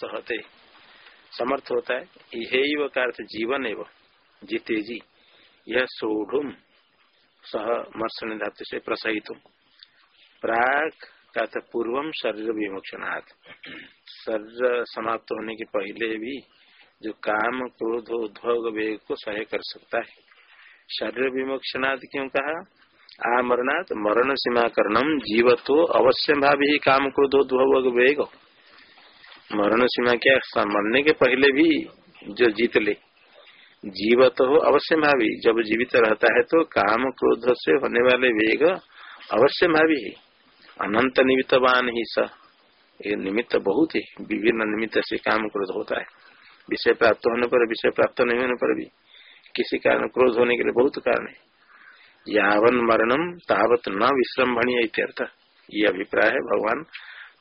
सहते। समर्थ होता है यही का अर्थ जीवन एवं जीते जी यह सोढ़ सह मर्षण धातु से प्रसहित प्राग का अर्थ पूर्वम शरीर विमोक्षणार्थ शरीर समाप्त होने के पहले भी जो काम, क्रोध उद्भोग वेग को सह कर सकता है। शरीर विमोक्षणार्थ क्यों कहा? आमरणात् मरण सीमा करणम जीवत्व अवश्य भावी काम, क्रोध उद्भोग वेग मरण सीमा क्या मरने के पहले भी जो जीत ले जीवत हो अवश्य भावी, जब जीवित रहता है तो काम क्रोध से होने वाले वेग अवश्य भावी है। अनंत निमित्तवान ही स। ये निमित्त बहुत ही, विभिन्न निमित्त से काम क्रोध होता है। विषय प्राप्त होने पर, विषय प्राप्त नहीं होने पर भी किसी कारण क्रोध होने के लिए बहुत कारण है। यावन मरणम तावत न विश्रम्भणीय इत्यर्थ ये अभिप्राय है भगवान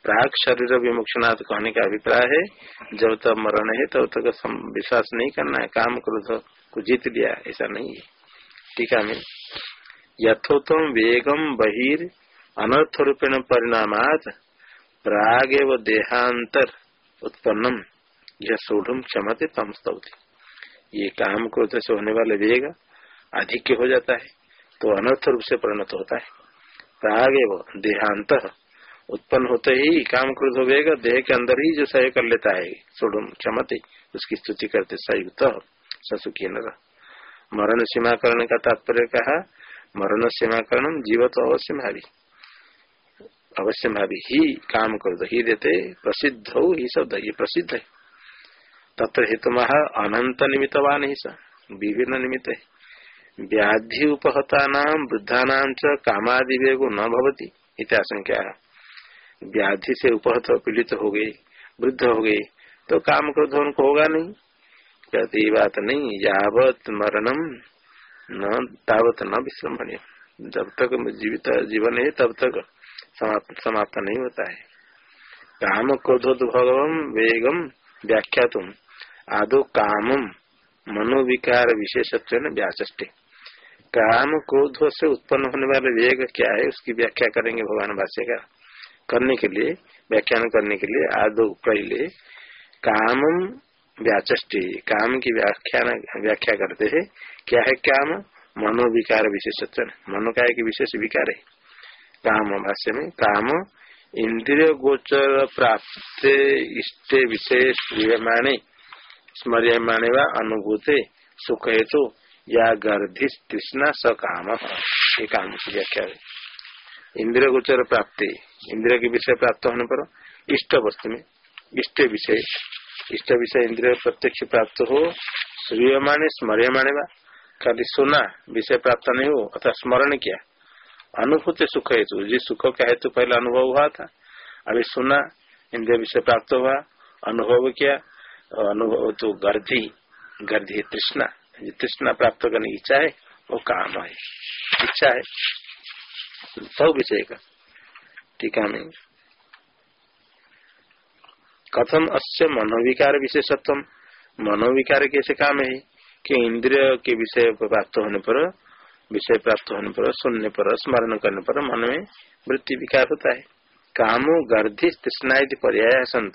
प्राग शरीर विमुक्षनाथ कहने का अभिप्राय है। जब तक मरण है, तब तक विश्वास नहीं करना है। काम क्रोध को जीत लिया, ऐसा नहीं है। टीका में यथोत्तम वेगम बहिर् अनर्थ रूपेण परिणाम प्राग देहांतर उत्पन्नम। यह सोढ़ क्षमते तम स्तौती। ये काम क्रोध से होने वाले वेग अधिक हो जाता है तो अनर्थ रूप से परिणत होता है। प्राग देहांत उत्पन्न होते ही काम क्रोध वेग देह के अंदर ही जो सह कर लेता है सोढ़ क्षमते, उसकी स्तुति करते, सयुक्त ससुखी न मरण सीमाकरण का तात्पर्य कहा, मरण सीमाकरण जीवत अवश्य भावी। अवश्य भावी। ही काम कर दो ही देते, प्रसिद्ध हो, ही शब्द, ये प्रसिद्ध है। तत्र हेतु महा अनंत निमित्तवान ही सब विभिन्न निमित्त है। व्याधि उपहता नाम वृद्धा नाम च कामादि वेगो न भवती इत्याशंका व्याधि से उपहत पीड़ित हो गए वृद्ध हो गए तो काम क्रोध उनको होगा नहीं। कहती बात नहीं, यावत मरणम, न, तावत न विश्रमणीय। जब तक जीवित, जीवन है, तब तक समाप्त नहीं होता है। काम क्रोधोद्भवम वेगम व्याख्या तुम आदो कामम, मनोविकार विशेषत्व व्याचे काम क्रोध से उत्पन्न होने वाले वेग क्या है, उसकी व्याख्या करेंगे भगवान भाष्य का करने के लिए, व्याख्यान करने के लिए, आदो पहले काम व्याचे काम की व्याख्यान व्याख्या करते है। क्या है काम? मनोविकार विशेषत्व, मनो का विशेष विकार है। काम भाष्य में, काम इंद्रिय गोचर प्राप्त इष्ट विशेष स्मरियमाणे स्मरियमाणे व अनुभूते सुख हेतु या गर्धि तृष्णा स काम। ये काम की व्याख्या है। इंद्रिय गोचर प्राप्ति। इंद्रिय के विषय प्राप्त होने पर इष्ट वस्तु में, इष्ट विषय। इष्ट विषय इंद्रिय प्रत्यक्ष प्राप्त हो श्रीयमाणे स्मरियमाणे व खाली सुना विषय प्राप्त नहीं हो अथा स्मरण किया। अनुभूति सुख हेतु जिस सुख का हेतु पहले अनुभव हुआ था। अभी सुना, इंद्रिय विषय प्राप्त हुआ, अनुभव किया, अनुभव तो गर्धी गर्धी तृष्णा। तृष्णा प्राप्त करने की इच्छा है, वो काम है। इच्छा है। सब विषय का। टीका में कथम अस्य मनोविकार विशेषत्व मनोविकार कैसे काम है? कि इंद्रिय के विषय प्राप्त होने पर, विषय प्राप्त होने पर, सुनने पर, स्मरण करने पर मन में वृत्ति विकार होता है। कामो गर्धि तृष्णा पर्याय संत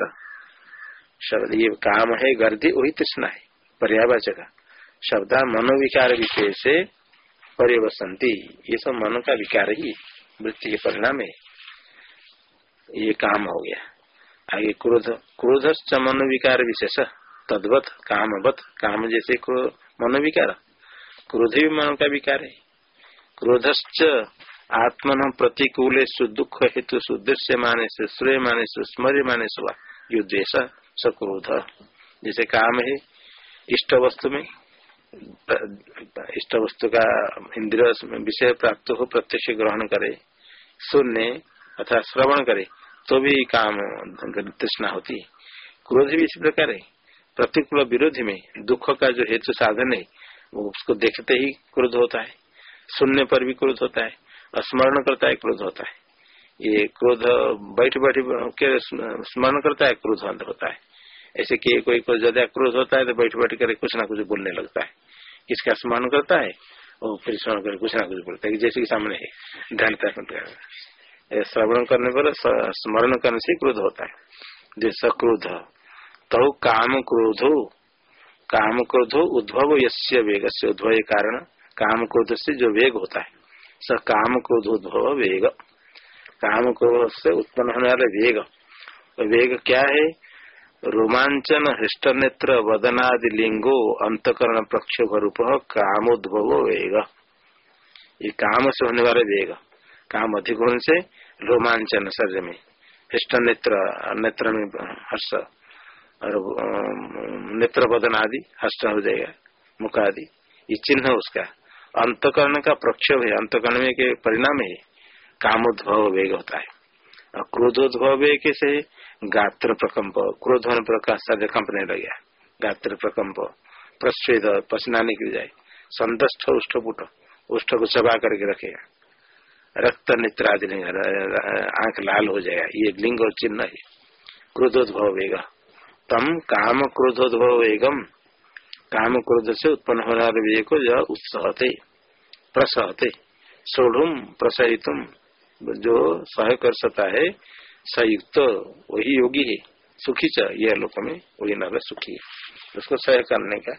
शब्द ये काम है, गर्धि वही तृष्णा है पर्यावाचक। शब्द मनोविकार विषय से परिवसंती ये सब मनो का विकार ही वृत्ति के परिणाम है। ये काम हो गया। आगे क्रोध क्रोध मनोविकार विशेष, तद्वत, कामवत, काम जैसे मनोविकार। क्रोध भी मन का विकार है। क्रोधश्च आत्मन प्रतिकूल दुख हेतु सुदृश्य माने से श्रेय माने से स्मर्य माने सुवा यो द्वेश सक्रोध जैसे काम है, इष्ट वस्तु में, इष्ट वस्तु का इंद्र विषय प्राप्त हो, प्रत्यक्ष ग्रहण करे सुनने अथवा श्रवण करे तो भी काम तृष्णा होती क्रोध भी इसी प्रकार है। प्रतिकूल विरोधी में दुख का जो हेतु साधन है, वो उसको देखते ही क्रोध होता है। सुनने पर भी क्रोध होता है, स्मरण करता है, क्रोध होता है। ये क्रोध बैठ बैठ के स्मरण करता है, क्रोध अंत होता है। ऐसे कि कोई कोई ज़्यादा क्रोध होता है तो बैठ बैठ कर कुछ ना कुछ बोलने लगता है। किसका स्मरण करता है और फिर स्मरण कर कुछ ना कुछ बोलता है। जैसे कि सामने है, ध्यान श्रवण करने पर स्मरण करने से क्रोध होता है। जैसा क्रोध। तो काम क्रोधो। काम क्रोधो उद्भव यस्य वेग से उद्भव कारण। काम क्रोध से जो वेग होता है, स काम क्रोध उद्भव वेग। काम क्रोध से उत्पन्न होने वाले वेग। वेग क्या है? रोमांचन हृष्ट नेत्र वदनादि लिंगो, अंतकरण प्रक्षोभ रूप कामोद्भव वेग। ये काम से होने वाले वेग। काम अधिक होने से रोमांचन शरीर में हृष्ट नेत्र नेत्र में हर्ष, और नेत्र बदन आदि हर्ष हो जाएगा मुख आदि ये चिन्ह उसका। अंतकरण का प्रक्षोभ है। अंतकरण में के परिणाम है। कामोद्भव वेग होता है। और क्रोधोद्भव वेग से गात्र प्रकम्प क्रोध होने पर शरीर कंपने लग गया। गात्र प्रकम्प प्रस्वेद पसीना निकल जाए। संतष्ट उष्टपुट उष्ट को चबा करके रखेगा। रक्त नेत्र आदि नहीं आँख लाल हो जाएगा। ये लिंग और चिन्ह है। क्रोधोद्भव वेग तम काम क्रोधोद्भव वेगम काम क्रोध से उत्पन्न होने वाले वेग को जो उत्सहते, प्रसहते। सोढ़ुम प्रसहितुम जो सह कर सकता है, संयुक्त, वही योगी है। सुखी च, यह लोक में, वही न सुखी। है उसको सह करने का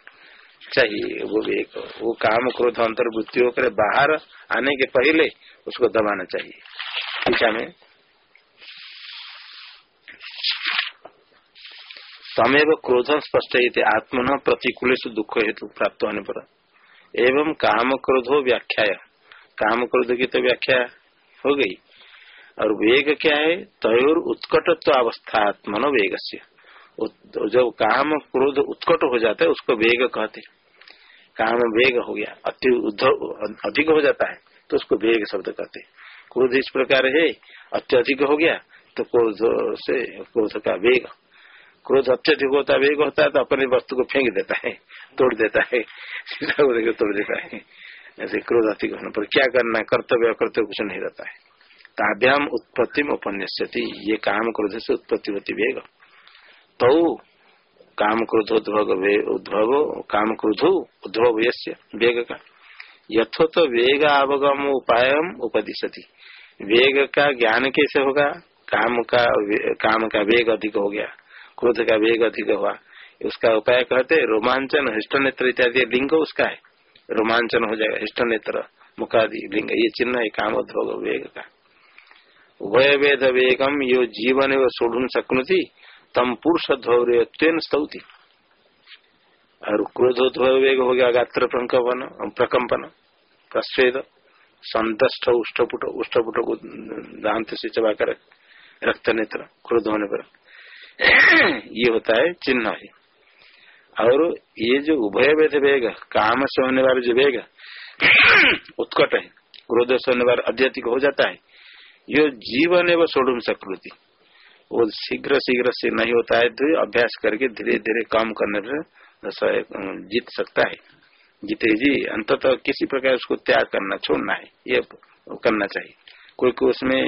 चाहिए। वो भी एक, वो काम, क्रोध, अंतर्वृत्ति होकर बाहर आने के पहले उसको दबाना चाहिए। ठीक है में तमेव क्रोध स्पष्ट आत्मन प्रतिकूल दुख हेतु प्राप्त होने पर एवं काम क्रोधो व्याख्या काम क्रोध की तो व्याख्या हो गई। और वेग क्या है? तयोर उत्कटत्व अवस्थात्मनो वेग से जब काम क्रोध उत्कट हो जाता है, उसको वेग कहते काम वेग हो गया, अति अधिक हो जाता है तो उसको वेग शब्द कहते क्रोध इस प्रकार है अत्यधिक हो गया तो क्रोध से, क्रोध का वेग। क्रोध अत्यधिक होता, वेग होता है तो अपने वस्तु को फेंक देता है, तोड़ देता है तोड़ देता है। ऐसे क्रोध अधिक होने पर क्या करना कर्तव्य कर्तव्य कुछ नहीं रहता है। ताभ्याम उत्पत्ति में उपन्यासती ये काम क्रोध से उत्पत्ति होती वेग। तो काम क्रोधोद्भव उद्भव काम क्रोधो उद्भव वेग का यथो तो वेग अवगम उपाय उपदिशति। वेग का ज्ञान कैसे होगा? काम का काम का वेग अधिक हो गया। क्रोध का वेग अधिक हुआ। उसका उपाय कहते रोमांचन हृष्ट नेत्र इत्यादि लिंग उसका है। रोमांचन हो जाएगा हृष्ट नेत्र मुखादि लिंग, ये चिन्ह है काम उद्भव वेग का उभय वेद वेगम यो जीवन एवं सोढ़ तम पुरुष धौर्य तेन स्तौति। और क्रोधोद्भव वेग हो गया, गात्र प्रकम्पन प्रकम्पन प्रस्वेद संतष्ट, उष्टपुट उष्टपुट को दांत से चबा कर रक्त नेत्र, क्रोध होने पर। ये होता है चिन्ह है। और ये जो उभय वेद वेग, काम से होने वाले जो वेग, उत्कट है, क्रोध से होने वाले अध्यधिक हो जाता है। ये जीवन एवं सोडुम सकृति। वो शीघ्र शीघ्र से नहीं होता है तो अभ्यास करके धीरे धीरे काम करने पर जीत सकता है। जीते जी अंत तो किसी प्रकार उसको त्याग करना, छोड़ना है, ये करना चाहिए। कोई कोई उसमें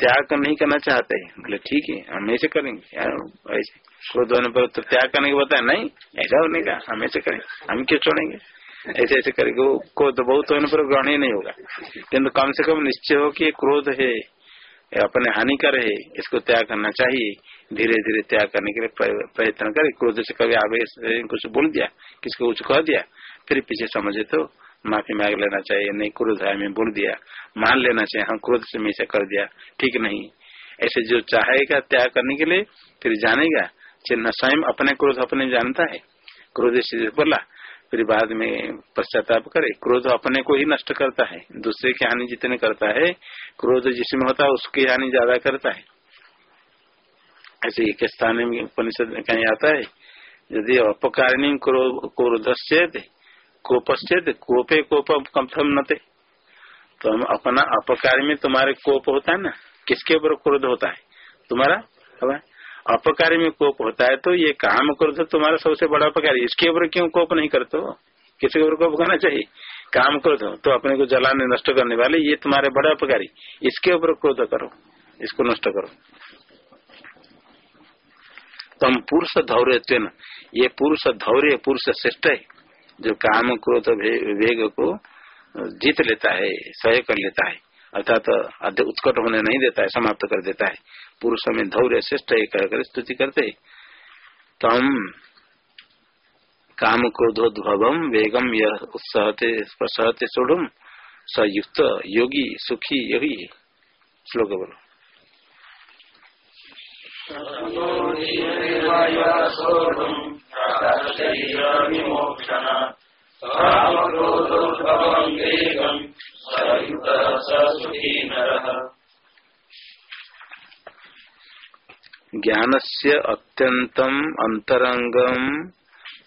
त्याग नहीं करना चाहते है, बोले, ठीक है, हम ऐसे करेंगे। क्रोध होने पर तो त्याग करने के बताया नहीं, ऐसा होने का, हम ऐसे करेंगे, हम क्यों छोड़ेंगे? ऐसे ऐसे करेंगे वो क्रोध बहुत होने पर ग्रहण ही नहीं होगा। किन्तु कम से कम निश्चय हो कि क्रोध है। अपने हानिकर है इसको त्याग करना चाहिए। धीरे धीरे त्याग करने के लिए प्रयत्न करे। क्रोध से कभी आवेश कुछ बोल दिया, किसको कुछ कह दिया, फिर पीछे समझे तो माफ़ी मांग लेना चाहिए। नहीं, क्रोध है मैं बोल दिया। मान लेना चाहिए हम क्रोध से मैं कर दिया। ठीक नहीं। ऐसे जो चाहेगा त्याग करने के लिए, फिर जानेगा। चिन्ह स्वयं अपने क्रोध अपने जानता है। क्रोध से बोला फिर बाद में पश्चाताप करे। क्रोध अपने को ही नष्ट करता है। दूसरे की हानि जितने करता है, क्रोध जिसमें होता है, उसकी हानि ज़्यादा करता है। ऐसे एक स्थान में उपनिषद में कहीं आता है, यदि अपकारिणी क्रोध कोपश्चेत कोपे कोप कम न तो हम अपना अपकार में तुम्हारे कोप होता है ना, किसके ऊपर क्रोध होता है? तुम्हारा? अपकारी में कोप होता है तो ये काम करो तो तुम्हारा सबसे बड़ा अपकारी। इसके ऊपर क्यों कोप नहीं करते हो? किसी के ऊपर कोप करना चाहिए? काम करो तो, तो अपने को जलाने नष्ट करने वाले ये तुम्हारे बड़ा अपकारी। इसके ऊपर क्रोध करो इसको नष्ट करो। तम पुरुष धौर्य ये पुरुष धौर्य पुरुष श्रेष्ठ है जो काम क्रोध वेग को जीत लेता है सह कर लेता है। अर्थात तो उत्कट होने नहीं देता है, समाप्त कर देता है। पुरुष में धौर्य, श्रेष्ठ कहकर स्तुति करते तम काम क्रोधोद्भव वेगम यह उत्सहते प्रसहते सोढ़। सयुक्त योगी, सुखी, यही। श्लोक बोलो। ज्ञान से अत्यंतम अंतरंगम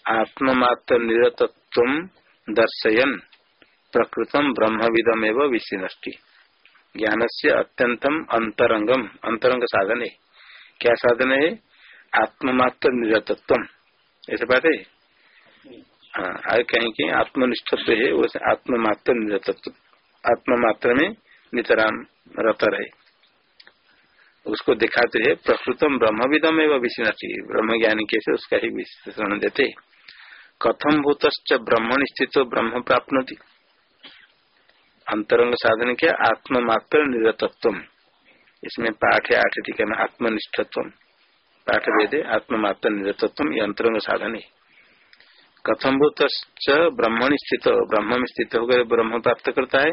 आत्ममात्र निरतत्व दर्शयन। प्रकृतम ब्रह्मविदम एवं विशिनष्टि ज्ञान से अत्यंतम अंतरंगम अंतरंग साधन है क्या साधन? है आत्ममात्र निरतत्व ऐसे बात है? हाँ कहीं के आत्मनिष्ठत्व है वो आत्ममात्र निरतत्व आत्ममात्र में नितराम रत रहे। उसको दिखाते हैं, प्रकृतम ब्रह्मविदम एवं विश्वनाथी ब्रह्म ज्ञानी कैसे उसका ही विश्लेषण देते कथम भूत ब्रह्मण स्थित ब्रह्म प्राप्त अंतरंग साधन क्या? आत्ममात्र निरतत्व इसमें पाठ है, आठ टीका में आत्मनिष्ठत्व पाठ वेदे आत्ममात्र निरतत्व ये अंतरंग साधन है। कथम भूत ब्रह्मण स्थित, ब्रह्म में स्थित होकर ब्रह्म प्राप्त करता है।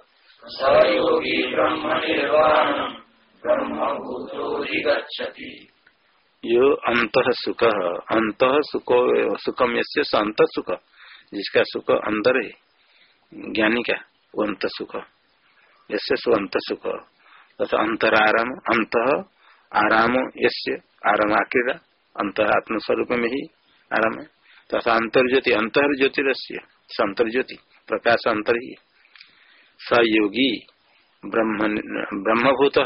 ब्रह्म निर्वाण ब्रह्मभूतोऽधिगच्छति। यो अंत सुख अंत सुख सुखम यसे अंत सुख, जिसका सुख अंदर है, ज्ञानी का, वो अंत सुख। यसे सो अंत सुख। तथा अंतराराम, अंत आराम, यस्य आराम आक्रीड़ा अंत आत्मस्वरूप में ही आराम है। तथा अंतर्ज्योति अंतर ज्योतिरस्य अंतर्ज्योति प्रकाश अंतर ही सयोगी ब्रह्म ब्रह्मभूत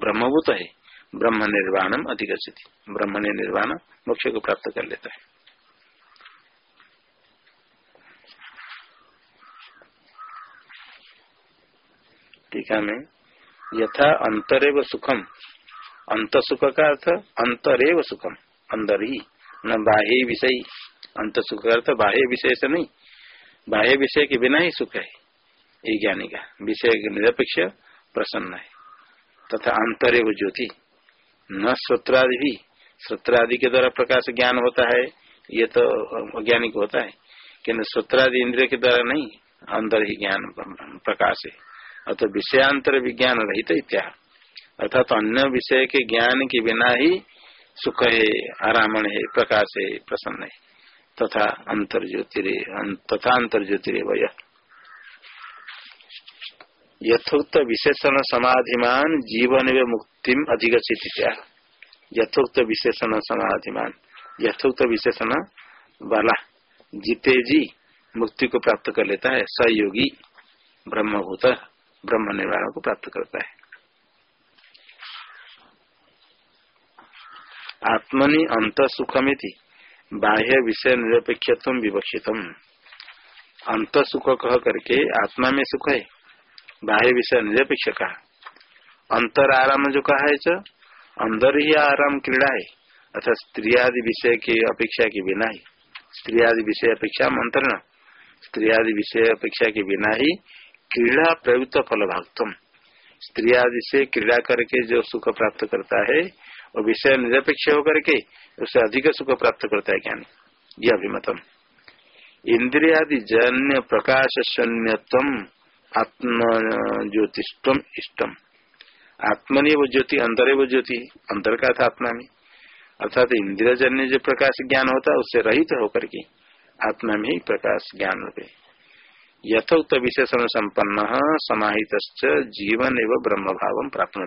ब्रह्मभूत है, ब्रह्म निर्वाणम अधिगछति ब्रह्म ने निर्वाण मोक्ष को प्राप्त कर लेता है। टीका में यथा अंतरेव सुखम अंत सुख का अर्थ अंतरेव सुखम, अंदर ही न बाह्य विषय। अंत सुख का अर्थ बाह्य विषय से नहीं, बाह्य विषय के बिना ही सुख है। ये ज्ञानी का विषय निरपेक्ष प्रसन्न है तथा अंतरे वो ज्योति। न श्रोत्रादि भी श्रोत्रादि के द्वारा प्रकाश ज्ञान होता है, ये तो अज्ञानी को होता है। किन्तु श्रोत्रादि इंद्रिय के द्वारा नहीं, अंदर ही ज्ञान प्रकाश है। अतः विषयांतर विज्ञान रहित इत्या अर्थात तो अन्य विषय के ज्ञान के बिना ही सुख है, आरामण है, प्रकाश है, प्रसन्न है। तथा अंतर ज्योतिरे तथा अंतर ज्योतिरे वह। यथोक्त विशेषण समाधिमान जीवन व मुक्ति अधिगछित यथोक्त विशेषण समाधिमान, यथोक्त विशेषण वाला जीते जी मुक्ति को प्राप्त कर लेता है, सहयोगी, ब्रह्मभूत ब्रह्म निर्वाण को प्राप्त करता है। आत्मनि अंत सुखमिति, बाह्य विषय निरपेक्ष विवक्षितम। अंत सुख कह करके आत्मा में सुख है। बाह्य विषय निरपेक्ष कहा। अंतर आराम जो कहा है अंदर ही आराम क्रीड़ा है अर्थात स्त्री आदि विषय की अपेक्षा के बिना ही। स्त्री आदि विषय अपेक्षा मंत्र न। स्त्री आदि विषय अपेक्षा के बिना ही क्रीड़ा प्रयुक्त फल भागतम स्त्री आदि से क्रीड़ा करके जो सुख प्राप्त करता है, वो विषय निरपेक्ष होकर के उससे अधिक सुख प्राप्त करता है ज्ञान। यह अभिमतम। इंद्रियादि जन्य प्रकाश शून्यतम आत्म ज्योतिषम इष्टम। आत्मनि वो ज्योति अंदर वो ज्योति अंदर का था आत्मा में अर्थात इंद्रियजन्य जो प्रकाश ज्ञान होता है, उससे रहित होकर के आत्मा में ही प्रकाश ज्ञान होते यथोक्त विशेषण संपन्न समाहित जीवन एवं ब्रह्म भाव प्राप्त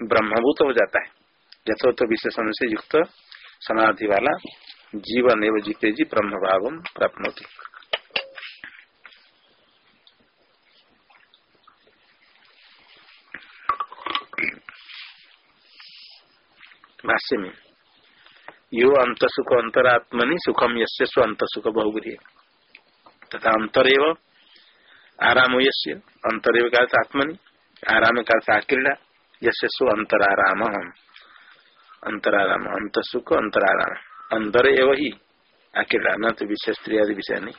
ब्रह्मभूत हो जाता है। यथोक्त विशेषण से युक्त समाधि वाला जीवन एवं जीते जी ब्रह्म भाव प्राप्त होती भाष्य में यो अंत सुख अंतरात्मनि सुखम यस्य स्व अंत सुख बहुग्री तथा अंतर आराम यस्य अंतरेव का आत्मनि, आराम का क्रीड़ा यसे स्व अंतराराम अंतराराम अंत सुख अंतराराम अंतर एवं ही आखिर न तो विषय, स्त्री आदि विषय नहीं।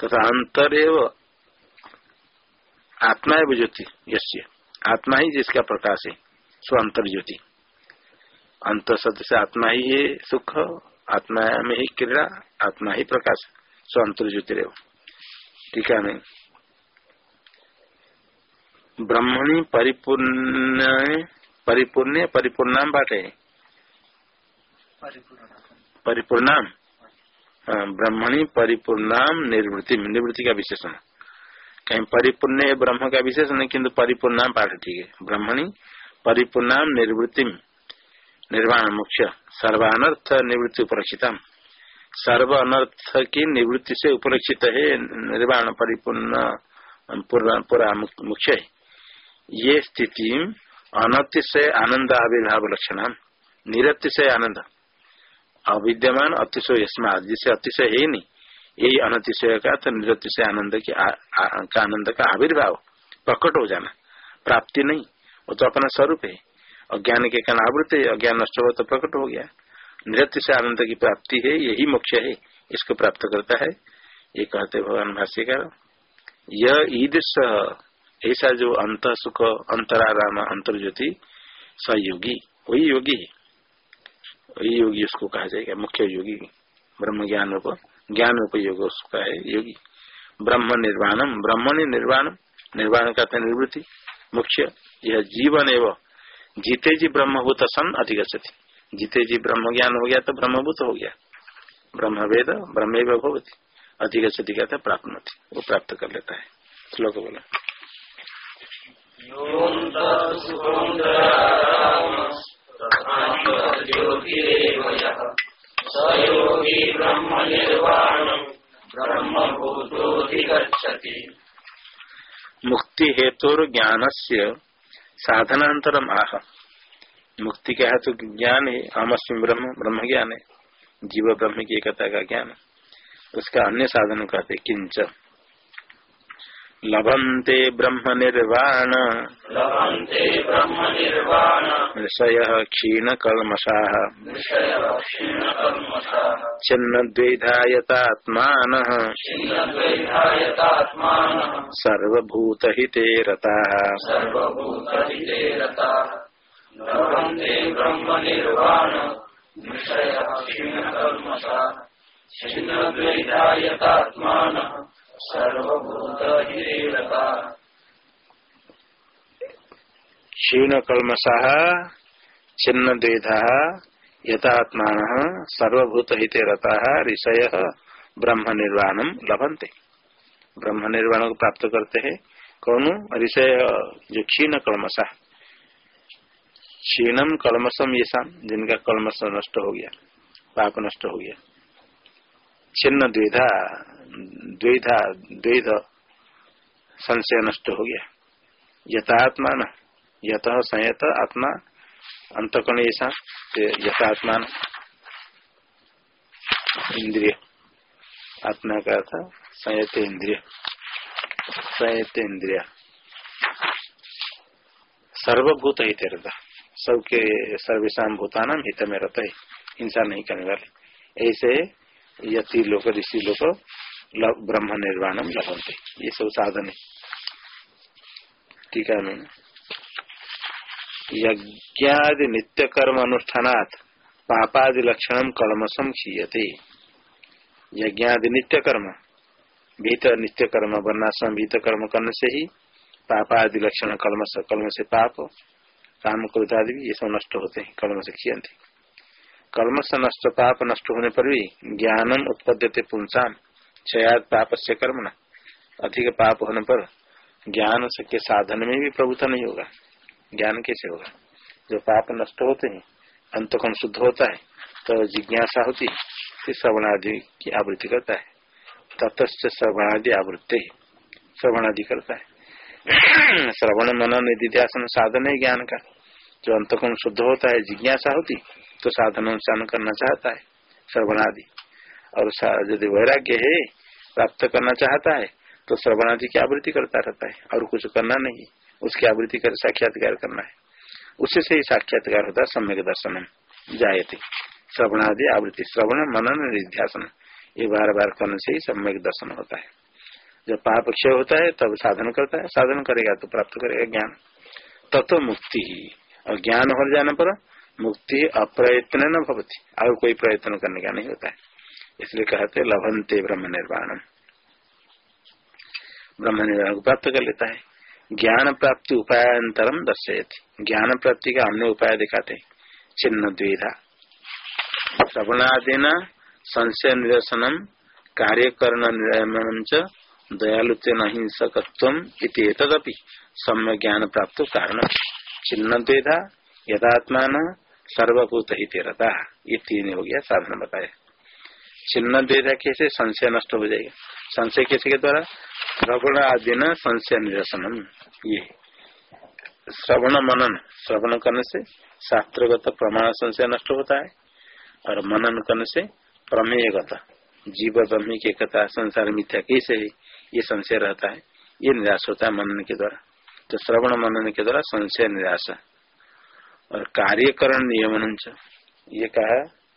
तथा अंतर एवं आत्मा एवं ज्योति यश्य आत्मा ही जिसका प्रकाश है स्व अंतर ज्योति। अंत से आत्मा ही है सुख आत्मा में ही क्रीड़ा आत्मा ही प्रकाश स्व अंतर ज्योति रेव ठीक है नहीं? ब्रह्मणि परिपूर्ण परिपूर्ण परिपूर्णाम बाटे परिपूर्णाम हाँ, ब्रह्मणी परिपूर्णाम निर्वृत्ति निवृत्ति का विशेषण। कहीं परिपूर्ण ब्रह्म का विशेषण है किन्तु परिपूर्णाम पाठ ठीक है। ब्रह्मणी परिपूर्णाम निर्वृत्ति निर्वाण मुख्य सर्वानर्थ निवृत्ति उपरक्षिता सर्व अनर्थ की निवृत्ति से उपलक्षित है, निर्वाण परिपूर्ण पूरा मुख्य ये स्थिति अनतिशय आनंद आविर्भाव लक्षण। निरतिशय आनंद। अविद्यमान अतिशय स्मार्ट जिसे अतिशय है नहीं, यही अनतिशय का तो निरतिशय आनंद की का आनंद का आविर्भाव प्रकट हो जाना। प्राप्ति नहीं, वो तो अपना स्वरूप है। अज्ञान के कारण आवृत है, अज्ञान नष्ट हो तो प्रकट हो गया। नृत्य से आनंद की प्राप्ति है, यही मुख्य है, इसको प्राप्त करता है। ये कहते भगवान भाष्यकार यह ईदृश, ऐसा जो अंत सुख, अंतराराम अंतर ज्योति सहयोगी वही योगी वही योगी उसको कहा जाएगा, मुख्य योगी, ब्रह्म ज्ञान उप ज्ञान उपयोग उसका है, योगी। ब्रह्म निर्वाणम ब्रह्म निर्वाणम, निर्वाण का निवृत्ति मुख्य, यह जीवन एवं जीते जी ब्रह्मभूत सन अधिगछति जीते जी ब्रह्म ज्ञान हो गया तो ब्रह्मभूत हो गया। ब्रह्म वेद ब्रह्म भवती। अधिगछति कहता प्राप्त वो प्राप्त कर लेता है। श्लोक बोला। मुक्ति हेतु ज्ञान से साधनांतरम आह। मुक्ति का है तो ज्ञान है अमस्मी ब्रह्म ब्रह्म ज्ञान है जीव ब्रह्म की एकता का ज्ञान। उसका अन्य साधन कहते किंच लभन्ते ब्रह्म निर्वाण लभन्ते ब्रह्म निर्वाण ऋषय क्षीण कलमशा छिन्न द्वैधायतात्मान सर्वभूतहिते रताः। ब्रह्म निर्वाण ऋषयः क्षीण कल्मषाः छिन्न द्वैधायतात्मानः क्षीण कलमसा छिन्न द्वेधा यथात्मा सर्वभूत हिते रता ऋषय ब्रह्म निर्वाणम लभंते ब्रह्म निर्वाण को प्राप्त करते हैं कौन? ऋषय, जो क्षीण कलमसा क्षीणम कलमसम ये जिनका कलमस नष्ट हो गया, पाप नष्ट हो गया। छिन्न द्विधा, द्वैधा, द्वैध संशय नष्ट हो गया। यथात्मा न, यथ संयत आत्मा अंतकण ऐसा यथात्मान इंद्रिय। आत्मा का था संयत इंद्रिय। संयत इंद्रिय। सर्वभूत हित रहता सबके सर्वेशा भूतान हित में रहता है। हिंसा नहीं करने वाले। ऐसे यति लोक ऋषि लोक ब्रह्म निर्वाणम लभंते ये सब साधन है। टीका में यज्ञादि नित्य कर्म अनुष्ठानात पापादि लक्षण कलमसम क्षीयते। यज्ञादि नित्य कर्म भीत नित्य कर्म वर्णाश्रम भीत कर्म करने से ही पापादि लक्षण कलम से कलम से पाप, काम क्रोधादि ये सब नष्ट होते हैं कलम से क्षीयते कलम से नष्ट पाप नष्ट होने पर भी ज्ञानम उत्पद्यते पुंसाम क्षयाद पाप से कर्म न अधिक पाप होने पर ज्ञान के साधन में भी प्रभुता नहीं होगा। ज्ञान कैसे होगा? जो पाप नष्ट होते हैं अंत कौन शुद्ध होता है तो जिज्ञासा होती फिर श्रवणादि की आवृत्ति करता है। ततश्च श्रवणादि आवृत्ति। श्रवणादि करता है। श्रवण मनन निधिध्यासन साधन है ज्ञान का। जो अंतकोण शुद्ध होता है, जिज्ञासा होती तो साधन अनुष्ठान करना चाहता है, श्रवणादि। और यदि वैराग्य है, प्राप्त करना चाहता है तो श्रवणादि की आवृत्ति करता रहता है, और कुछ करना नहीं, उसकी आवृत्ति कर, साक्षात्कार करना है। उसी से ही साक्षात्कार होता है, सम्यक दर्शन जायते। श्रवणादि आवृत्ति, श्रवण, मनन, निध्यासन, ये बार बार करने से ही सम्यक दर्शन होता है। जब पाप क्षय होता है, तब साधन करता है, साधन करेगा तो प्राप्त करेगा ज्ञान। तत्व मुक्ति ही। और ज्ञान हो जाने पर मुक्ति अप्रयत्न न भवती। और कोई प्रयत्न करने का नहीं होता है। इसलिए कहते लभंते ब्रह्म निर्वाण ब्रह्म निर्वाण को प्राप्त कर लेता है। ज्ञान प्राप्ति उपायांतरम दर्शयती। ज्ञान प्राप्ति का अन्य उपाय दिखाते चिन्ह द्विधा। श्रवणादिना संशय निरसनम कार्यकरण नियमन च दयालुत्व अहिंसकत्व तदपि सम्य ज्ञान प्राप्त कारण चिन्ह द्वेधा। यथात्मान सर्वभूत ही तेरता ये तीन हो गया साधन बताया। चिन्ह द्वेधा कैसे? संशय नष्ट हो जाएगा। संशय कैसे के द्वारा? श्रवण आदि न संशय निरसनम, ये। श्रवण मनन, श्रवण करने से शास्त्रगत प्रमाण संशय नष्ट होता है, और मनन करने से प्रमेयगत जीव ब्रह्मी की कथा, संसार मिथ्या कैसे है, ये संशय रहता है, ये निराश होता है मनन के द्वारा। तो श्रवण मनन के द्वारा संशय निराश। और कार्यकरण नियमन ये कहा,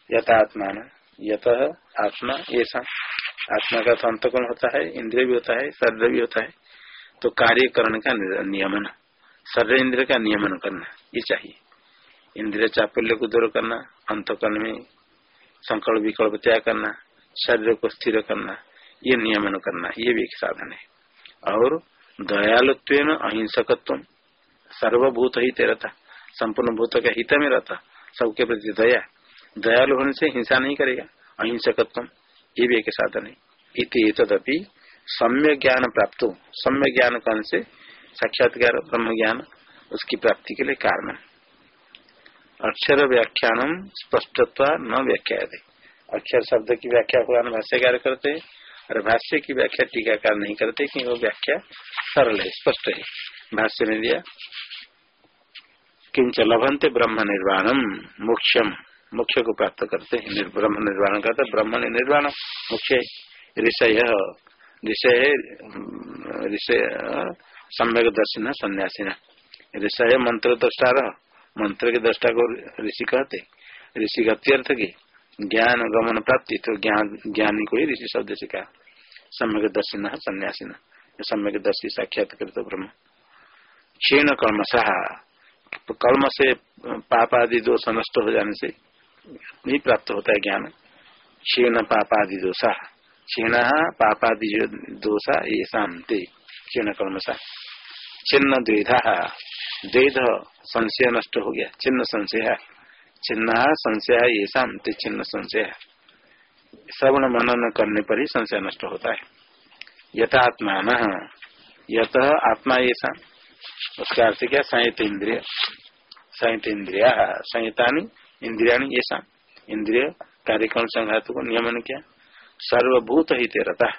यथात्मान यथ आत्मा ऐसा आत्मा का तो अंतकरण होता है, इंद्रिय भी होता है, शरीर भी होता है। तो कार्यकरण का नियमन, शरीर इंद्र का नियमन करना, ये चाहिए। इंद्रिय चापल्य को दूर करना अंतकरण में संकल्प विकल्प त्याग करना, शरीर को स्थिर करना, ये नियमन करना, ये भी एक साधन है। और दयालुत्व अहिंसकत्व सर्वभूत हित रहता संपूर्ण भूत का हित में रहता। सबके प्रति दया दयालु होने से हिंसा नहीं करेगा अहिंसकत्व ये भी एक साधन है। इत तदपि सम्य ज्ञान प्राप्त। हो सम्य ज्ञान कौन से? साक्षात्कार ब्रह्म ज्ञान उसकी प्राप्ति के लिए कारण अक्षर व्याख्यान स्पष्टत्व न व्याख्या अक्षर शब्द की व्याख्या पुराण भाष्यकार करते और भाष्य की व्याख्या टीकाकार नहीं करते, क्योंकि वो व्याख्या सरल है, स्पष्ट है। भाष्य में दिया किंच लभंते ब्रह्म निर्वाणम मुख्यम मुख्य को प्राप्त करते। हैं ब्रह्म निर्वाण करते ब्रह्म निर्वाण मुख्य ऋषय ऋषय ऋषय, सम्यक दर्शन सन्यासी ऋषय मंत्र दृष्टा मंत्र के दृष्टा को ऋषि कहते। ऋषि का तीर्थ की ज्ञान गमन प्राप्ति तो ज्ञान, ज्ञानी को ही ऋषि शब्द से कहा। सम्यक दर्शी न सन्यासी सम्यक दर्शी साक्षात तो ब्रह्म। क्षीण कर्मशाह कर्म से, पाप आदि दोष नष्ट हो जाने से नहीं प्राप्त होता है ज्ञान। क्षीण पापादि दोषा। क्षीण पापादि दोषा, ये शांति, क्षीण कर्मशा छिन्न द्विधा। द्वैध संशय नष्ट हो गया। चिन्ह संशय। चिन्ह संशय, ये शांति चिन्ह संशय। श्रवण मनन करने पर ही संशय नष्ट होता है। यथात्मा यथ आत्मा ये उसका अर्थ क्या संहित इंद्रिय संहित इंद्रिया संहिता इंद्रिया ये इंद्रिय कार्यक्रम संघात को नियमन किया? सर्वभूत हित रता।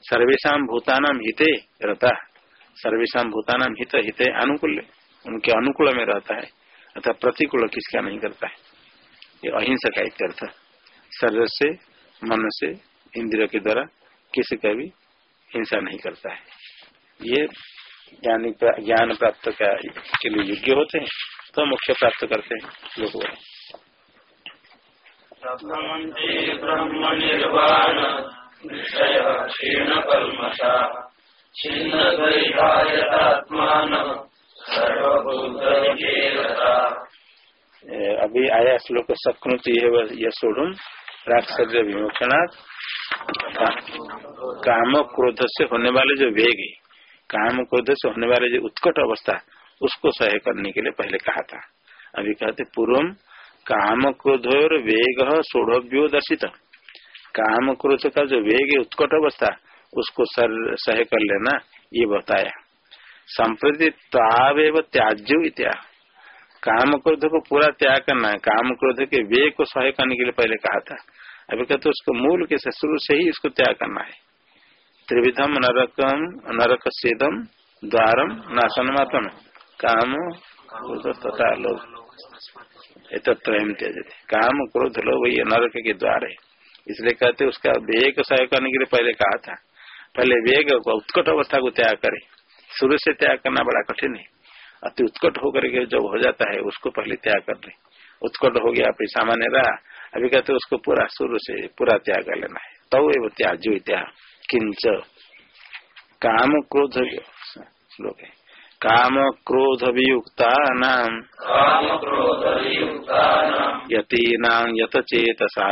सर्वेशा भूतानाम हिते रता। सर्वेशा भूतानाम हित हित अनुकूल उनके अनुकूल में रहता है। अर्थात प्रतिकूल किसका नहीं करता है? ये अहिंसा का एक अर्थ। शरीर से, मन से, इंद्रिय के द्वारा किसी का भी हिंसा नहीं करता है। ये ज्ञानी ज्ञान प्राप्त का के लिए योग्य होते हैं तो मुख्य प्राप्त करते हैं लोग। अभी आया श्लोक सकृति यशोढ़ राक्षस विमोक्षणात् काम क्रोध से होने वाले जो वेग है। काम क्रोध से होने वाले जो उत्कट अवस्था, उसको सह करने के लिए पहले कहा था। अभी कहते पूर्व काम क्रोध और वेग सोढ़व्यो दर्शित। काम क्रोध का जो वेग है, उत्कट अवस्था, उसको सर, सह कर लेना, ये बताया। संप्रति तावेव त्याज्य इत्या। काम क्रोध को पूरा त्याग करना है काम क्रोध के वेग को सहाय करने के लिए पहले कहा था। अभी कहते उसको मूल के शुरू से ही इसको त्याग करना है। त्रिविधम नरकम नरक सेदम द्वारम नाशन मातम काम क्रोध तथा लोभ तत्म त्यजते काम क्रोध लोभ ये नरक के द्वार है इसलिए कहते उसका वेग सहयोग करने के लिए पहले कहा था पहले वेग उत्कट अवस्था को त्याग करे शुरू से त्याग करना बड़ा कठिन है अति उत्कट होकर के जब हो जाता है उसको पहले त्याग कर ले उत्कट हो गया फिर सामान्य रहा अभी कहते उसको पूरा शुरू से पूरा त्याग कर लेना है तब तो वो त्याग जो त्याग किंच काम क्रोध श्लोक। है काम क्रोध वियुक्ता नाम यतीना यत चेतसा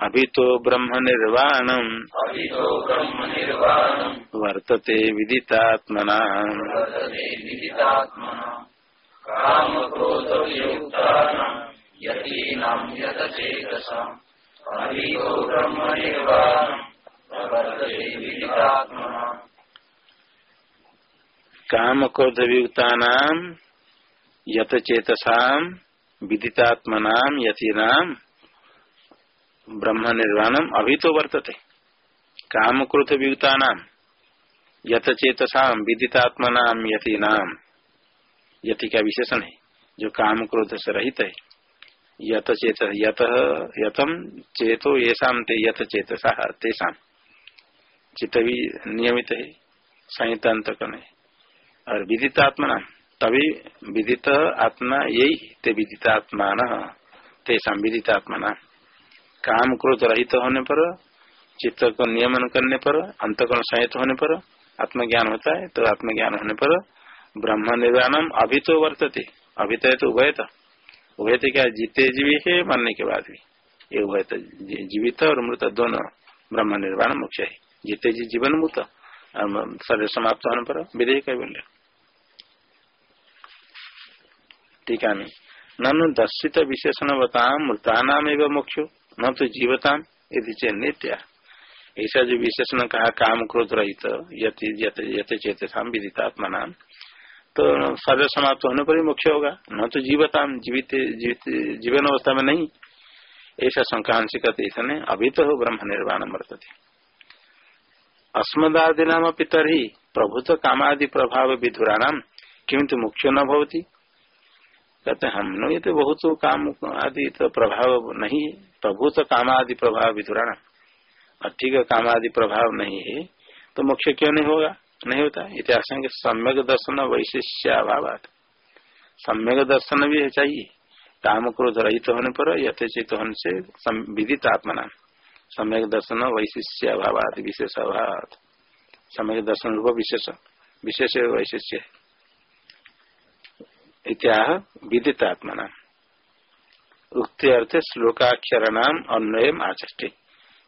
अभी तो ब्रह्म निर्वाण वर्तते विदितात्मना काम क्रोध वियुक्ता यतीनां यत काम क्रोध वियुक्ता यत चेतसा विदितात्मना यतीनाम ब्रह्म निर्वाणम अभी तो वर्तते। काम क्रोध वियुक्ता यत चेतसा विदितात्मना यतीनाम यति का विशेषण है, जो काम क्रोध से रहित है। यत चेत यत यतम चेतो ये ते यत चेतसा तेषा चित्त भी नियमित है संहिता अंतकरण है और विदित आत्मा तभी विदित आत्मा यही ते विदित आत्मा तेषा विदित आत्मा काम क्रोध रहित होने पर चित्त को नियमन करने पर अंतकरण संहित होने पर आत्मज्ञान होता है तो आत्मज्ञान होने पर ब्रह्म निर्वाणम अभी तो वर्तते। अभी तो, तो उभय थे क्या जीते जीवी है मरने के बाद भी ये उभय तो जीवित और मृत दोनों ब्रह्म निर्वाण मुख्य है जीते जी जीवन मुक्त शरीर समाप्त होने पर विधेय कैबल्य टीका में ननु दर्शित विशेषण बताम मृतानाम एवं मुख्य न तो जीवताम यदि चे नित्य ऐसा जो विशेषण कहा काम क्रोध रहित यथ चेत विदितात्मा नाम तो शरीर समाप्त होने पर ही मुख्य होगा। न तो जीवता, जीवित जीवन अवस्था में नहीं। ऐसा शंकांश कहते अभी तो ब्रह्म निर्वाण मरते अस्मदादी नाम पितर ही प्रभुत कामादि प्रभाव विधुरा नाम किंतु मुख्य न भवती। कहते हम लोग तो बहुत काम आदि तो प्रभाव नहीं है। प्रभुत कामादि प्रभाव विधुरा नाम ठीक काम आदि प्रभाव नहीं है तो मुख्य क्यों नहीं होगा? नहीं होता। इतिहास के सम्यक दर्शन वैशिष्य अभाव सम्यक दर्शन भी चाहिए। काम क्रोध रहित होने पर यथेचित होने से विदित आत्मा नाम सम्यक दर्शन वैशिष्य अभाव विशेष अभाव सम्यक दर्शन रूप विशेष। विशेष वैशिष्य। इत्याह विदित आत्मा उक्ति अर्थ श्लोकाक्षर नाम अन्वय आचष्टे।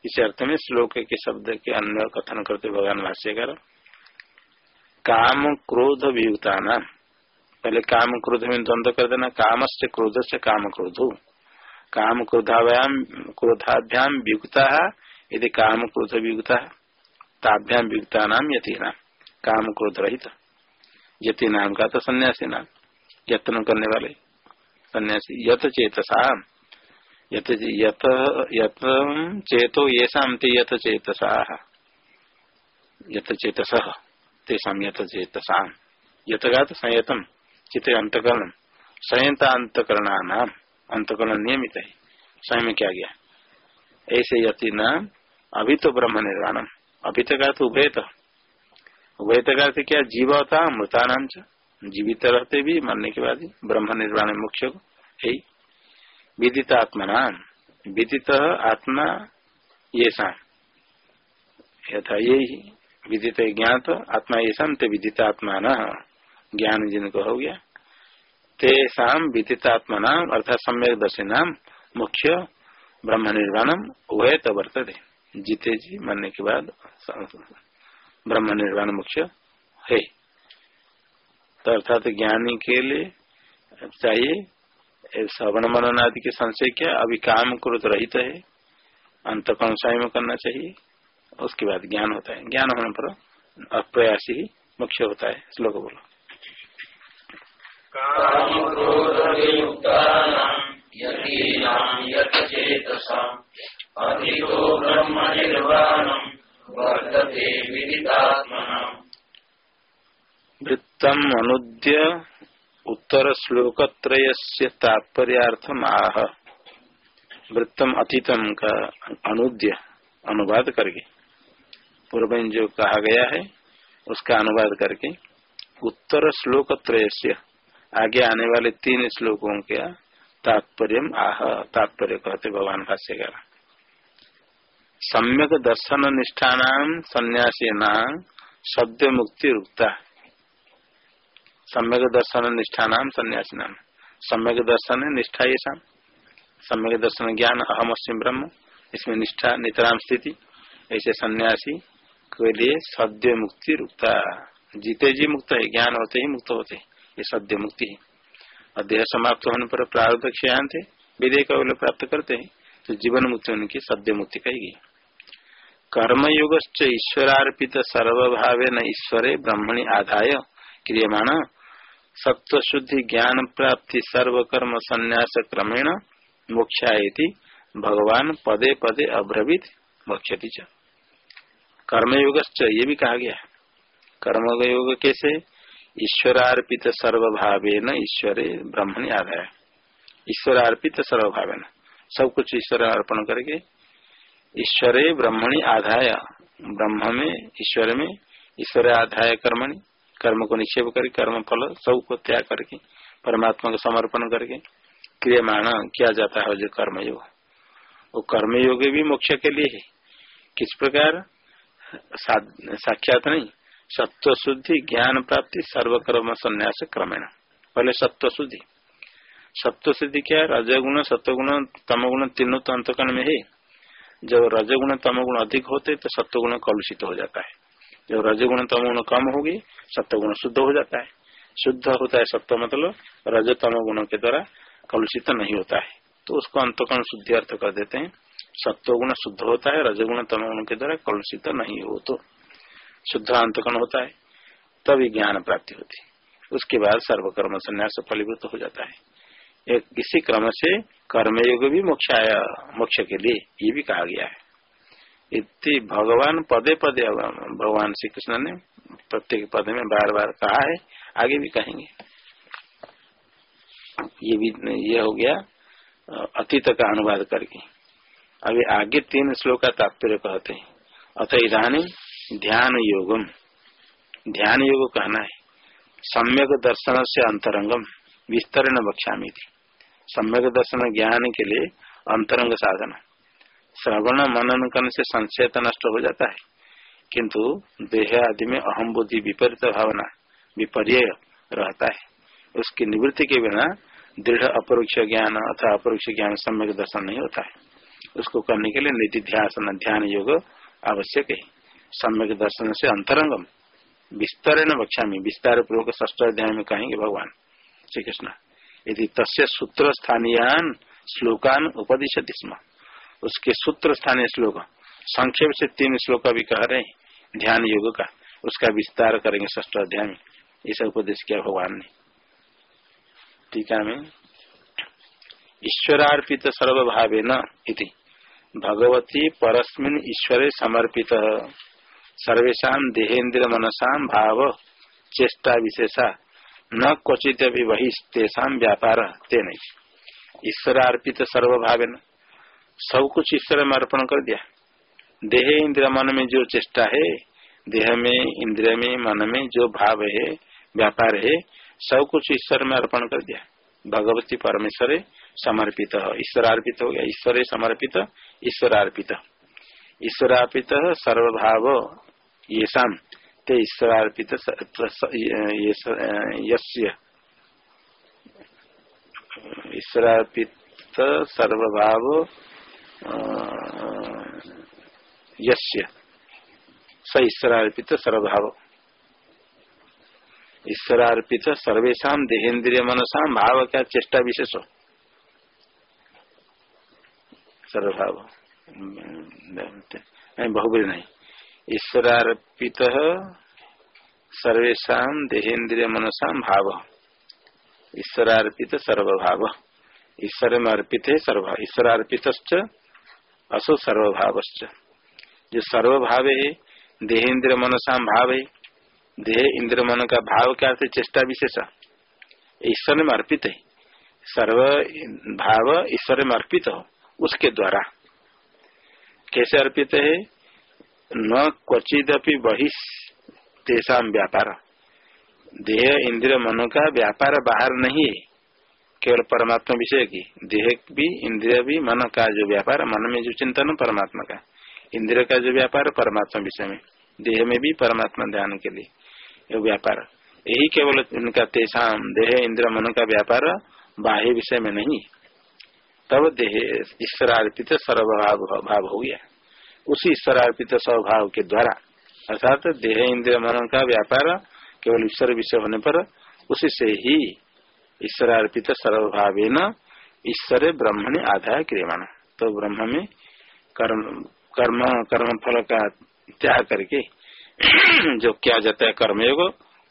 इस अर्थ में श्लोक के शब्द के अन्वय कथन करते भगवान भाष्यकर। काम क्रोध वियुक्ता नाम पहले काम क्रोध में द्वंद्व कर देना काम से क्रोध से काम क्रोध। काम क्रोधाभ्याम क्रोधाभ्याम वियुक्ता यदि काम क्रोध वियुक्ता ताभ्याम वियुक्ता नाम यति नाम काम क्रोध रहित। यति नाम का तो सन्यासी नाम यत्न करने वाले। सन्यासी यथ चेतसा। यत यत यत, चेतो ये शांति यथ चेतसा। यथ चेतस। तेषा यथ चेतसा यथ गा संयतम चित्र अंतकरण संयता अंतकरणा नाम अंतकरण नियमित है स्वयं क्या गया ऐसे यति न अभी तो ब्रह्म निर्वाणम अभी तक तो उभय तो उभय तक क्या जीव होता मृता नाम जीवित रहते भी मरने के बाद ब्रह्म निर्वाण मुख्य है विदित आत्मा नाम विदित आत्मा ये यथा यही विदित ज्ञान तो आत्मा ये शाम विदित आत्मा न ज्ञान जिनको हो गया। तेषा नाम अर्थात सम्यक नाम मुख्य ब्रह्म निर्वाणम, उभय तो वर्तते। जीते जी, मरने के बाद ब्रह्म निर्वाण मुख्य है। तो अर्थात ज्ञानी के लिए चाहिए, श्रवण मनन आदि के संशय क्या? अभी काम क्रोध रहित है। अंत में करना चाहिए? उसके बाद ज्ञान होता है। ज्ञान होने पर अप्रयासी मुख्य होता है श्लोक बोलो। वृत्तम अनुद्य उत्तर श्लोक तात्पर्याथम आह वृत्तम अतीतम का अनुद्य अनुवाद करके। पूर्व जो कहा गया है, उसका अनुवाद करके। उत्तर श्लोक त्रय आगे आने वाले तीन श्लोकों का तात्पर्य आह, तात्पर्य कहते भगवान भाष्यकार। सम्यक दर्शन निष्ठान संन्यासी नाम सद्य मुक्ति रुकता सम्यक दर्शन निष्ठान संन्यासी नाम सम्यक दर्शन निष्ठा ये शाम सम्यक दर्शन ज्ञान अहम अस्म ब्रह्म। इसमें निष्ठा नितराम स्थिति। ऐसे सन्यासी के लिए सद्य मुक्ति रुकता। जीते जी मुक्त है, ज्ञान होते ही मुक्त होते ये सद्य मुक्ति है। और देह समाप्त होने पर प्रारब्ध क्षयान थे, विधेय का प्राप्त करते हैं तो जीवन मुक्ति उनकी सद्य मुक्ति कहेगी कर्मयोग ईश्वरार्पित सर्वभावे न ईश्वरे ब्रह्मणि आदाय क्रियमाण सत्व शुद्धि ज्ञान प्राप्ति सर्वकर्म संन्यास क्रमेण मोक्षायति। भगवान पदे पदे अब्रवीत, मोक्षति च। कर्मयोग ये भी कहा गया कर्म योग कैसे? ईश्वरार्पित सर्वभावे न ईश्वरे ब्रह्मणि आधाय ईश्वरार्पित सर्वभावे न सब कुछ ईश्वर अर्पण करके, ईश्वरे ब्रह्मणि आधाय। ब्रह्म में, ईश्वर में, ईश्वर आधाय कर्मणि। कर्म को निक्षेप करके, कर्म फल, सबको त्याग करके, परमात्मा को समर्पण करके, क्रियमाण किया जाता है जो कर्मयोग। वो कर्मयोग भी मोक्ष के लिए है। किस प्रकार? साक्षात नहीं। सत्व शुद्धि ज्ञान प्राप्ति, सर्वकर्म संन्यास क्रमेण। पहले सत्व शुद्धि सत्व शुद्धि क्या है? रजगुण, सत्वगुण, तमगुण तीनों तो अंतकरण में है। जब रजगुण, तमगुण अधिक होते तो सत्वगुण कलुषित हो जाता है। जब रजगुण, तमगुण कम होगी सत्वगुण शुद्ध हो जाता है। शुद्ध होता है सत्व मतलब रज तम गुण के द्वारा कलुषित नहीं होता है। तो उसको अंतकरण शुद्धि अर्थ कर देते हैं। सत्वगुण शुद्ध होता है, रजगुण तमगुण के द्वारा कलुषित नहीं हो तो शुद्ध अंतकरण होता है, तभी ज्ञान प्राप्ति होती है। उसके बाद सर्वकर्म संन्यास फलीभूत हो जाता है। एक इसी क्रम से कर्मयोग भी मोक्ष आया मोक्ष के लिए ये भी कहा गया है। इतनी भगवान पदे पदे भगवान श्री कृष्ण ने प्रत्येक पद में बार बार कहा है, आगे भी कहेंगे। ये भी, ये हो गया अतीत का अनुवाद करके। अभी आगे तीन श्लोक का तात्पर्य कहते हैं। अथ इधानी ध्यान योगम ध्यान योग कहना है। सम्यक दर्शन से अंतरंगम विस्तरण बक्षामी थी सम्यक दर्शन ज्ञान के लिए अंतरंग साधन। श्रवण, मनन करने से संशय तो नष्ट हो जाता है। किंतु देह आदि में अहम बुद्धि विपरीत भावना विपर्य रहता है। उसकी निवृत्ति के बिना दृढ़ अपरोक्ष ज्ञान अथवा अपरोक्ष ज्ञान सम्यक दर्शन नहीं होता है। उसको करने के लिए निधि ध्यान ध्यान योग आवश्यक है। सम्यक दर्शन से अंतरंगम। विस्तार न बक्षा में विस्तार पूर्वक ष्ट अध्याय में कहेंगे भगवान श्री कृष्ण यदि तस्य सूत्र स्थानीय श्लोकान उपदिशति स्म। उसके सूत्र स्थानीय श्लोक, संक्षेप से तीन श्लोक भी कह रहे हैं, ध्यान योग का। उसका विस्तार करेंगे ष्ट अध्याय में। ऐसा उपदेश किया भगवान ने। टीका में ईश्वरार्पित सर्वभावे न भगवती परस्मिन ईश्वरे समर्पित। सर्वेशा देहेन्द्र मनसा भाव, चेष्टा विशेषा, न क्वचित भी वही तेषा व्यापार ते नहीं ईश्वर अर्पित सर्वभाव सब कुछ ईश्वर में अर्पण कर दिया। देह इंद्र मन में जो चेष्टा है, देह में, इंद्रिय में, मन में जो भाव है, व्यापार है, सब कुछ ईश्वर में अर्पण कर दिया। भगवती परमेश्वर समर्पित, ईश्वरार्पित हो गया। ईश्वर समर्पित, ईश्वरार्पित। ईश्वरार्पित सर्वभाव ये शाम ते ईश्वरार्पित ईश्वरार्पित सर्वभाव यस्य। स ईश्वरार्पित सर्वभाव। ईश्वरार्पित सर्वेशा देहेन्द्रिय मनसा भाव का चेष्टा विशेष। सर्वभाव। बहुबरी नहीं ईश्वरार्पित सर्वेशा देहेन्द्रिय मनसा भाव। ईश्वरार्पित सर्वभाव। ईश्वर में अर्पित है सर्व ईश्वरार्पित असो सर्वभाव जो सर्वभाव है देहेन्द्र मनसा भाव। है देह इंद्र मन का भाव क्या अर्थ चेष्टा विशेष? ईश्वर में अर्पित है। सर्व भाव ईश्वर में अर्पित हो। उसके द्वारा। कैसे अर्पित है? न क्वचिदपि बहिष तेषा व्यापार। देह इंद्र मनो का व्यापार बाहर नहीं है, केवल परमात्मा विषय की। देह भी, इंद्रिय भी, मन का जो व्यापार, मन में जो चिंतन परमात्मा का। इंद्रिय का जो व्यापार, परमात्मा विषय में। देह में भी परमात्मा ध्यान के लिए व्यापार। यही केवल उनका तेसाम देह इंद्र मन का व्यापार बाह्य विषय में नहीं। तब देह ईश्वरार्पित सर्वभाव भाव हो गया उसी ईश्वरार्पित स्वभाव के द्वारा, अर्थात देह इंद्रिय मन का व्यापार केवल ईश्वर विषय होने पर, उसी से ही ईश्वरार्पित सर्वभाव ईश्वर ब्रह्म ने आधार क्रियमाण। तो ब्रह्म में कर्म कर्म कर्म फल का त्याग करके जो क्या जाता है कर्मयोग,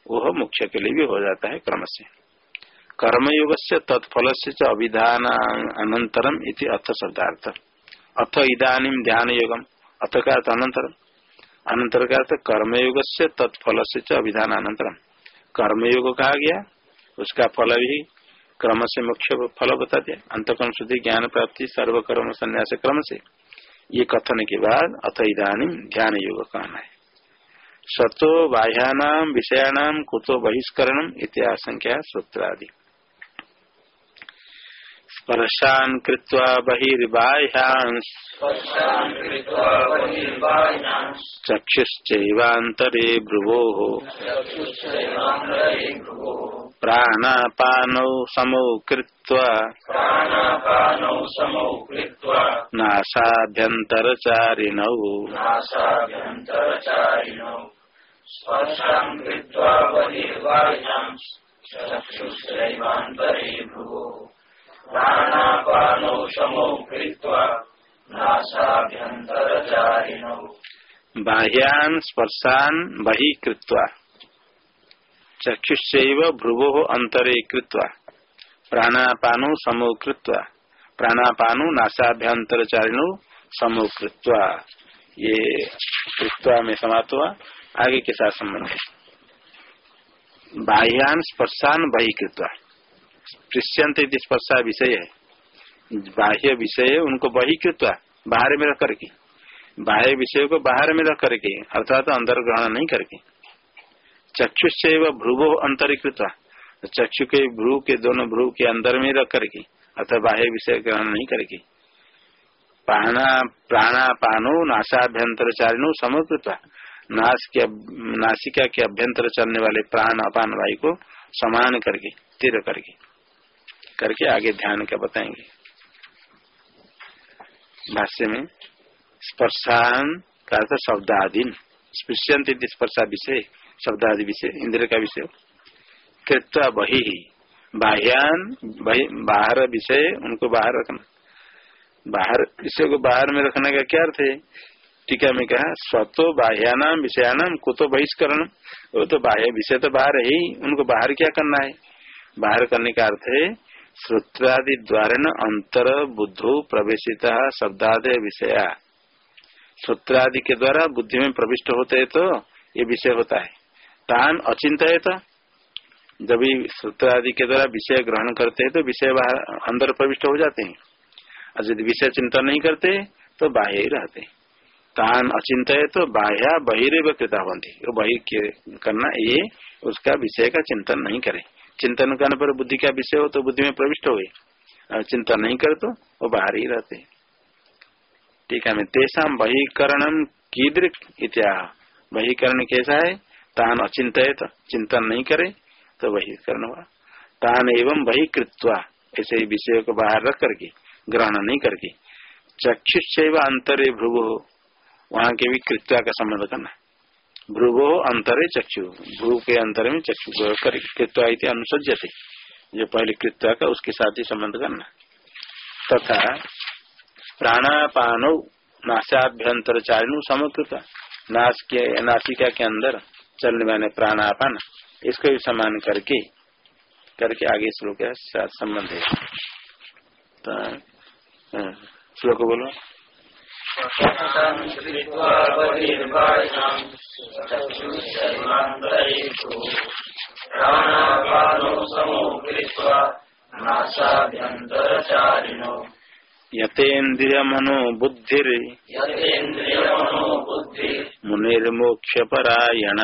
वह मुख्य के लिए भी हो जाता है कर्म से कर्मयोग से तत्फल से अभिधान अनंतरम इति अर्थ शब्दार्थ। अथ इधानी ध्यान योगम अथ का अर्थ अनंतरम अनंतर का अर्थ कर्मयोग से तत्फल से अभिधान अनंतरम कर्मयोग कहा गया उसका फल भी क्रम से मुख्य फल बता दिया अंतकर्म शुद्धि ज्ञान प्राप्ति सर्वकर्म संन्यास क्रम से ये कथन के बाद अथ इधानी ध्यान योग कहना है। सतो बाह्यानाम विषयाणाम कुतो बहिष्करण इत्याशंख्या सूत्रादि। स्पर्शान कृत्वा बहिर्बाह्यां चक्षुश्चैवान्तरे भ्रुवोः प्राणापानौ समौ कृत्वा नासाभ्यन्तरचारिणौ स्पर्शां बाह्यान स्पर्शान बहि कृत्वा चक्षुषैव भ्रुवो अंतरे कृत्वा, प्राणापानु समो कृत्वा, प्राणापानु नासाभ्यंतरचारिणु समो कृत्वा, ये कृत्वा में समाप्त हुआ आगे के साथ संबंध है? बाह्यान स्पर्शान बहि कृत्वा पृष्यंत स्पर्शा विषय है। बाह्य विषय उनको बही कृत्वा बाहर में रख करके। बाह्य विषय को बाहर में रख करके, अर्थात अंदर ग्रहण नहीं करके। चक्षुष भ्रुवो अंतरीकृत चक्षु के भ्रू के दोनों भ्रू के अंदर में रख करके, अर्थात बाह्य विषय ग्रहण नहीं करके। प्राणा प्राणापानो नाशाभ्यंतर चारिणो समकृत नाश के नासिका के अभ्यंतर चलने वाले प्राण अपान वायु को समान करके, स्थिर करके। करके आगे ध्यान का बताएँगे? भाष्य में, स्पर्शान का अर्थ शब्दादीन स्पृश्यंत स्पर्शा विषय, शब्दादि विषय इंद्र का विषय। कृत्वा बही। बाह्यान बाहर विषय उनको बाहर रखना। बाहर, विषय को बाहर में रखने का क्या अर्थ है? टीका में कहा, स्वतो बाह्यानाम विषयानाम कुतो बहिष्करण। वो तो बाह्य, विषय तो बाहर है ही, उनको बाहर क्या करना है? बाहर करने का अर्थ है श्रोत्रादि द्वारा न अंतर बुद्धो प्रवेशिता शब्दादय विषया। श्रोत्रादि के द्वारा बुद्धि में प्रविष्ट होते है तो ये विषय होता है। तान अचिंत है तो जब श्रोत्रादि के द्वारा विषय ग्रहण करते हैं तो विषय बाहर अंदर प्रविष्ट हो जाते हैं। और यदि विषय चिंतन नहीं करते तो बाह्य ही रहते हैं। तान अचिंत है तो बाह्या बहिर्व कृता होती बहिर करना ये, उसका विषय का चिंतन नहीं करे। चिंतन करने पर बुद्धि का विषय हो तो बुद्धि में प्रविष्ट हो गए चिंतन नहीं कर तो वो बाहर ही रहते ठीक है तेषा बहिकरण कीदृक इत्या। बहिकरण कैसा है? तान अचिंत है तो चिंतन नहीं करे तो बहिकरण हुआ। तान एवं बही कृत्वा ऐसे ही विषय को बाहर रख करके, ग्रहण नहीं करके। चक्षुष अंतरे भ्रुव, वहाँ के भी कृत्वा का संबंध करना भ्रुवो अंतरे चक्षु। भ्रू के अंतर में चक्षु कृत्वा अनुसज्य थे जो पहले कृत्वा का उसके साथ ही संबंध करना। तथा प्राणापानो नाशाभ्यंतर चारिणु समकृत। नाश के, नासिका के अंदर चलने वाले प्राणापान, इसको भी समान करके करके आगे श्लोक के साथ संबंध है। तो श्लोक बोलो। शतं कृत्वा बहिर्बाह्यम् चक्षुषर्वान्तरेषु प्राणापानो समो कृत्वा नासाभ्यन्तरचारिणो यतेन्द्रिय मनो बुद्धिर यतेन्द्रियमनो बुद्धि मुनिर्मोक्ष परायण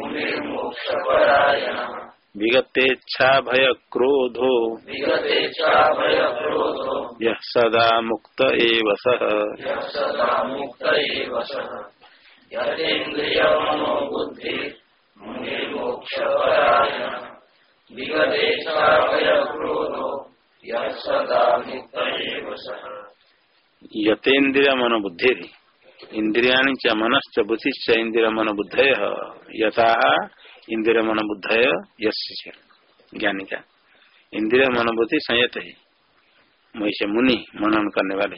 मुनिर्मोक्षपरायणः विगतेच्छा भय क्रोधो विगते चाभयक्रोधो यः सदा मुक्त एव यतेन्द्रिय मन बुद्धि इंद्रिया च मनश्च बुद्धिश्च इंद्रिय मन बुद्धय। यथा इंद्रिय मन बुद्धय ज्ञानी का। इंद्रिय मन बुद्धि संयत है। वैसे मुनि मनन करने वाले।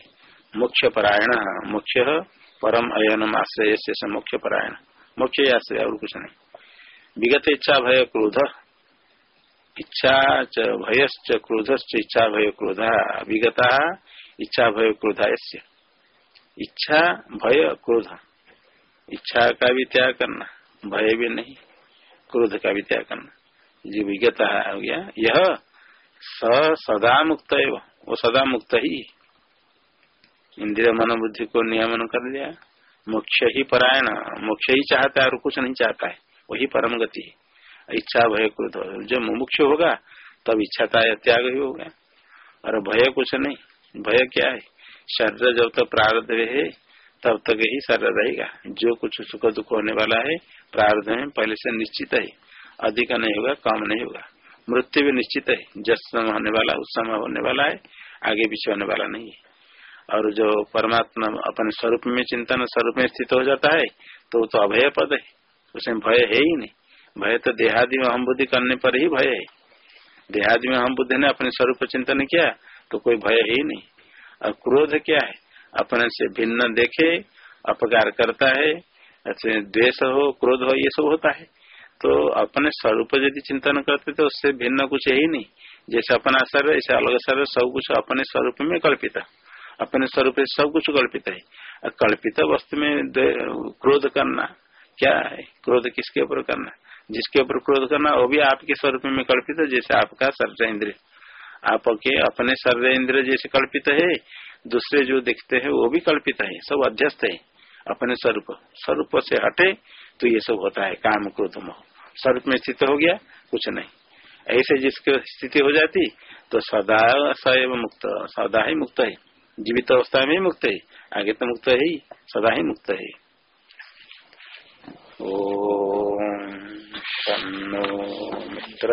मुख्य परायण मुख्य परम अयनम आश्रय से मुख्य परायण मुख्य आश्रय, और कुछ नहीं। विगत इच्छा भय क्रोध। इच्छा च भयश्च क्रोधश्च इच्छा भय क्रोध। विगता इच्छा भय क्रोध इच्छा, भय, क्रोध। इच्छा का भी त्याग करना। भय भी नहीं। क्रोध का भी त्याग करना। जो विज्ञता हो गया। यह स सदा मुक्त है वो। सदा मुक्त ही। इंद्रिय मनोबुद्धि को नियमन कर दिया मोक्ष ही परायण। मोक्ष ही चाहता है और कुछ नहीं चाहता है। वही परम गति इच्छा, भय, क्रोध। जब मुमुक्ष होगा, तब इच्छा का त्याग ही होगा। और भय कुछ नहीं। भय क्या है? शरीर जब तक तो प्रारब्ध है तब तक ही शरीर रहेगा। जो कुछ सुख दुख होने वाला है प्रार्थ में पहले से निश्चित है। अधिक नहीं होगा, कम नहीं होगा। मृत्यु भी निश्चित है। जस समय होने वाला, उस समय होने वाला है। आगे पीछे होने वाला नहीं है। और जो परमात्मा अपने स्वरूप में चिंतन, स्वरूप में स्थित हो जाता है तो वो तो अभय पद है। उसमें भय है ही नहीं। भय तो देहादि में हम बुद्धि करने पर ही भय है। देहादि में हम बुद्धि ने अपने स्वरूप चिंतन किया तो कोई भय है ही नहीं। और क्रोध क्या है? अपने से भिन्न देखे, अपकार करता है द्वेष हो, क्रोध हो, ये सब होता है। तो अपने स्वरूप यदि चिंतन करते तो उससे भिन्न कुछ है ही नहीं। जैसे अपना शरीर, ऐसे अलग शरीर, सब कुछ अपने स्वरूप में कल्पित अपने स्वरूप सब कुछ कल्पित है। कल्पित वस्तु में क्रोध करना, क्या है? क्रोध किसके ऊपर करना? जिसके ऊपर क्रोध करना, वो भी आपके स्वरूप में कल्पित है, जैसे आपका सर्व इंद्र आपके अपने सर्व इंद्र जैसे कल्पित है दूसरे जो दिखते हैं, वो भी कल्पित है, सब अध्यस्त है, अपने स्वरूप। स्वरूप से हटे तो ये सब होता है, काम क्रोध मोह। स्वरूप में स्थित हो गया, कुछ नहीं। ऐसे जिसकी स्थिति हो जाती तो सदा सैव मुक्त, सदा ही मुक्त है। जीवित अवस्था में ही मुक्त है, आगे तो मुक्त है ही, सदा ही मुक्त है। ओ मित्र।